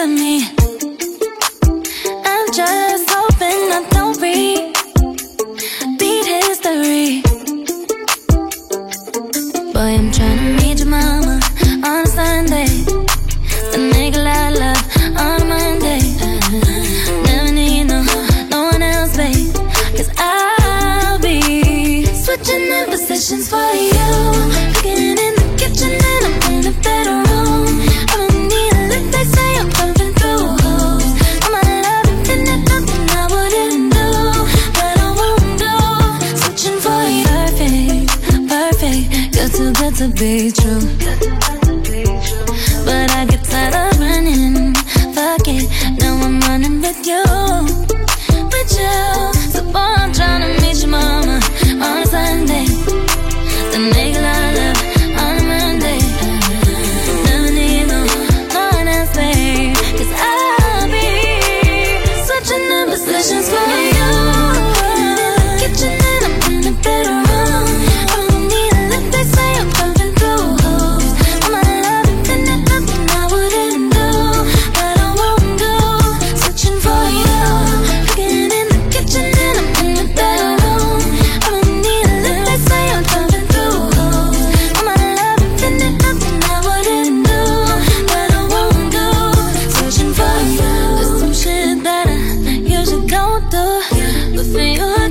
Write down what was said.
to me. Questions for you. Cooking in the kitchen and I'm in the bedroom. I'm in need of lift, they say I'm pumping through holes. Am my love infinite, nothing I wouldn't do, but I won't do. Searching for you. Perfect, perfect. Good too good to be true. But I get tired of running. Fuck it, now I'm running with you, with you. know the, the thing